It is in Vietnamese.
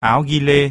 áo ghi lê.